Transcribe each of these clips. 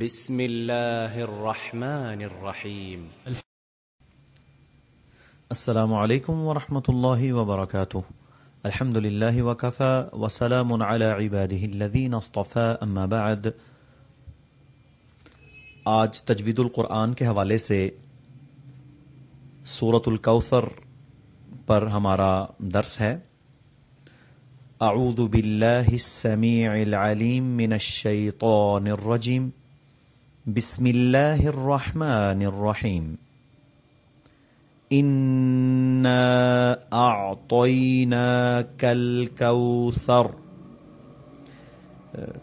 بسم الله الرحمن الرحيم السلام علیکم ورحمۃ اللہ وبرکاتہ۔ الحمد للہ وکفا وسلام علی عباده الذین اصطفى اما بعد۔ آج تجوید القرآن کے حوالے سے سورة الکوثر پر ہمارا درس ہے۔ اعوذ باللہ السمیع العلیم من الشیطان الرجیم۔ بسم اللہ الرحمن الرحیم انا اعطیناک الکوثر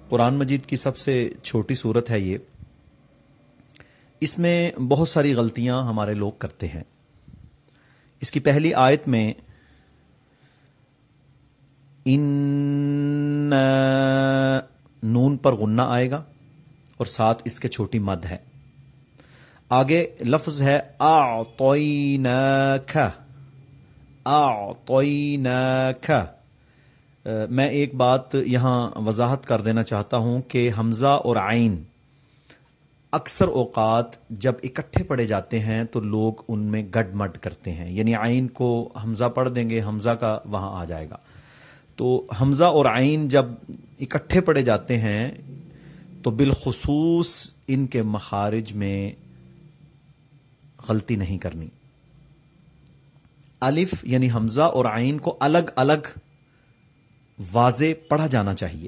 قرآن مجید کی سب سے چھوٹی صورت ہے یہ اس میں بہت ساری غلطیاں ہمارے لوگ کرتے ہیں اس کی پہلی آیت میں ان نون پر غنہ آئے گا اور ساتھ اس کے چھوٹی مد ہے۔ آگے لفظ ہے اعطیناک۔ اعطیناک۔ میں ایک بات یہاں وضاحت کر دینا چاہتا ہوں کہ حمزہ اور عین اکثر اوقات جب اکٹھے پڑے جاتے ہیں تو لوگ ان میں گڈ مڈ کرتے ہیں یعنی عین کو حمزہ پڑھ دیں گے، حمزہ کا وہاں آ جائے گا۔ تو حمزہ اور عین جب اکٹھے پڑے جاتے ہیں تو بالخصوص ان کے مخارج میں غلطی نہیں کرنی۔ الف یعنی حمزہ اور عین کو الگ الگ واضح پڑھا جانا چاہیے۔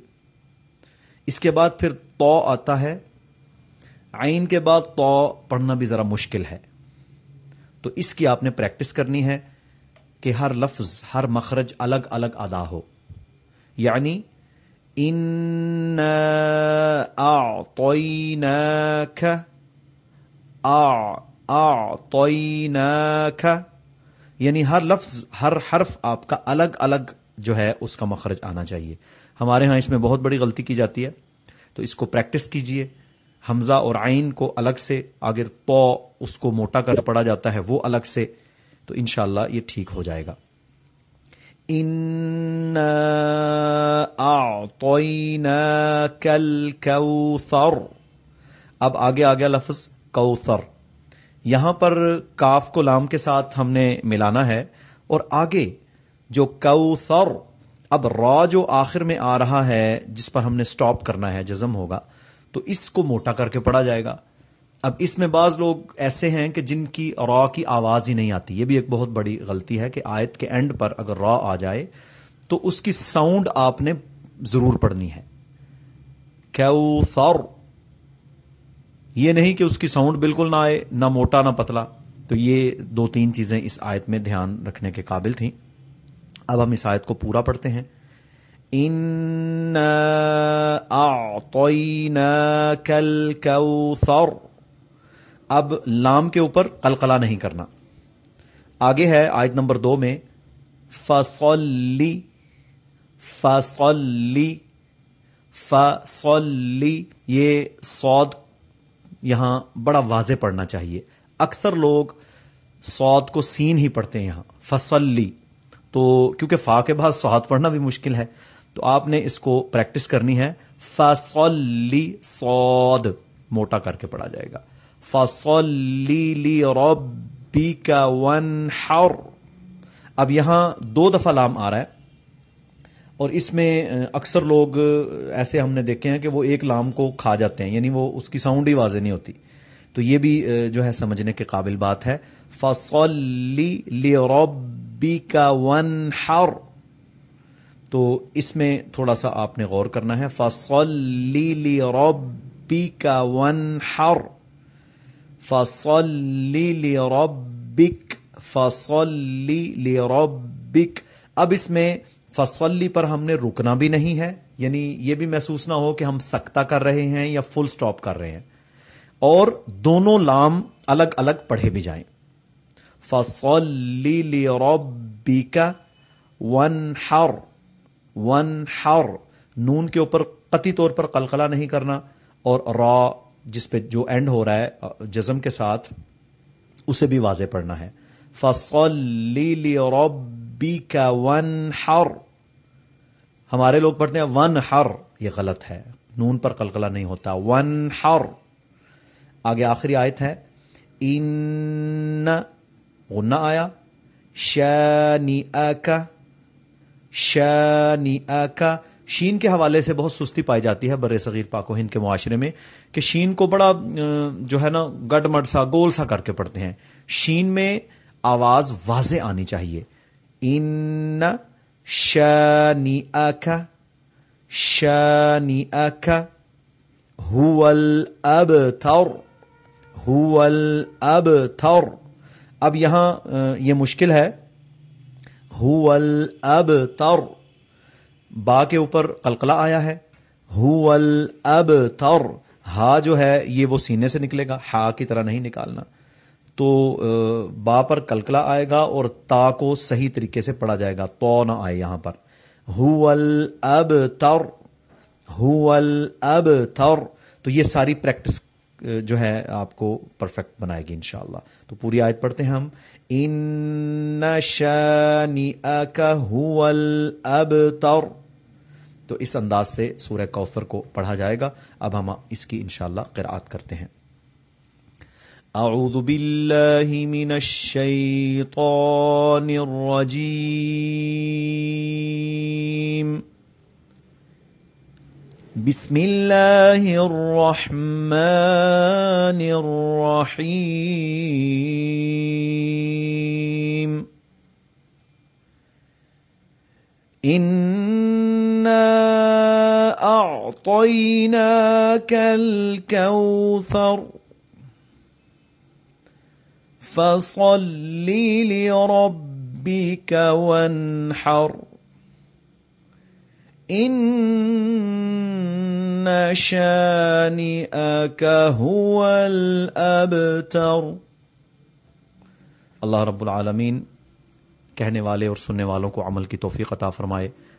اس کے بعد پھر تو آتا ہے۔ عین کے بعد تو پڑھنا بھی ذرا مشکل ہے۔ تو اس کی آپ نے پریکٹس کرنی ہے کہ ہر لفظ، ہر مخرج الگ الگ ادا ہو۔ یعنی ان اعطیناک اعطیناک یعنی ہر لفظ، ہر حرف آپ کا الگ الگ جو ہے اس کا مخرج آنا چاہیے۔ ہمارے ہاں اس میں بہت بڑی غلطی کی جاتی ہے، تو اس کو پریکٹس کیجیے۔ حمزہ اور عین کو الگ سے اگر تو اس کو موٹا کر پڑا جاتا ہے، وہ الگ سے، تو انشاءاللہ یہ ٹھیک ہو جائے گا۔ ان اعطیناک الکوثر اب آگے آگے لفظ کوثر۔ یہاں پر کاف کو لام کے ساتھ ہم نے ملانا ہے۔ اور آگے جو کوثر، اب را جو آخر میں آ رہا ہے، جس پر ہم نے سٹاپ کرنا ہے، جزم ہوگا، تو اس کو موٹا کر کے پڑھا جائے گا۔ اب اس میں بعض لوگ ایسے ہیں کہ جن کی را کی آواز ہی نہیں آتی۔ یہ بھی ایک بہت بڑی غلطی ہے کہ آیت کے اینڈ پر اگر را آ جائے تو اس کی ساؤنڈ آپ نے ضرور پڑھنی ہے۔ کوثر یہ نہیں کہ اس کی ساؤنڈ بالکل نہ آئے، نہ موٹا، نہ پتلا۔ تو یہ دو تین چیزیں اس آیت میں دھیان رکھنے کے قابل تھیں۔ اب ہم اس آیت کو پورا پڑھتے ہیں۔ ان اعطیناک الکوثر اب لام کے اوپر قلقلہ نہیں کرنا۔ آگے ہے آیت نمبر دو میں، فصلی فصلی فصلی، یہ سعود یہاں بڑا واضح پڑھنا چاہیے۔ اکثر لوگ سعود کو سین ہی پڑھتے ہیں یہاں، فصلی۔ تو کیونکہ فا کے بعد سعود پڑھنا بھی مشکل ہے، تو آپ نے اس کو پریکٹس کرنی ہے۔ فصلی سعود موٹا کر کے پڑھا جائے گا۔ فصلی لی ربک ونحر اب یہاں دو دفعہ لام آ رہا ہے اور اس میں اکثر لوگ ایسے ہم نے دیکھے ہیں کہ وہ ایک لام کو کھا جاتے ہیں یعنی وہ اس کی ساؤنڈ ہی واضح نہیں ہوتی۔ تو یہ بھی جو ہے سمجھنے کے قابل بات ہے۔ فصلی لربک ونحر تو اس میں تھوڑا سا آپ نے غور کرنا ہے۔ فصلی لربک ونحر فصلی لربک فصلی لربک۔ اب اس میں فصلی پر ہم نے رکنا بھی نہیں ہے یعنی یہ بھی محسوس نہ ہو کہ ہم سکتا کر رہے ہیں یا فل سٹاپ کر رہے ہیں۔ اور دونوں لام الگ الگ پڑھے بھی جائیں۔ فصلی لربک ونحر ونحر نون کے اوپر قطعی طور پر قلقلہ نہیں کرنا، اور را جس پہ جو اینڈ ہو رہا ہے، جزم کے ساتھ، اسے بھی واضح پڑھنا ہے۔ فصلی لربک ونحر ہمارے لوگ پڑھتے ہیں ون ہر یہ غلط ہے۔ نون پر قلقلہ نہیں ہوتا۔ ون ہر آگے آخری آیت ہے۔ ان غنہ آیا۔ شانی اکا شانی اکا شین کے حوالے سے بہت سستی پائی جاتی ہے بر صغیر پاک و ہند کے معاشرے میں کہ شین کو بڑا جو ہے نا، گڈ مڈ سا، گول سا کر کے پڑھتے ہیں۔ شین میں آواز واضح آنی چاہیے۔ ان شانی اکا شانی اکا اب تھور اب تھور اب یہاں یہ مشکل ہے۔ اب تور با کے اوپر قلقلہ آیا ہے۔ اب ہا جو ہے یہ وہ سینے سے نکلے گا، ہا کی طرح نہیں نکالنا۔ تو با پر کلکلا آئے گا اور تا کو صحیح طریقے سے پڑھا جائے گا۔ تو نہ آئے یہاں پر۔ اب تور اب تور تو یہ ساری پریکٹس جو ہے آپ کو پرفیکٹ بنائے گی انشاءاللہ۔ تو پوری آیت پڑھتے ہیں ہم۔ ان اب تور تو اس انداز سے سورہ کوثر کو پڑھا جائے گا۔ اب ہم اس کی انشاءاللہ قرآت کرتے ہیں۔ اعوذ باللہ من الشیطان الرجیم۔ بسم اللہ الرحمن الرحیم۔ أعطيناك الكوثر. فصل لربك وانحر. إن شانئك هو الأبتر. الله رب العالمين کہنے والے اور سننے والوں کو عمل کی توفیق عطا فرمائے۔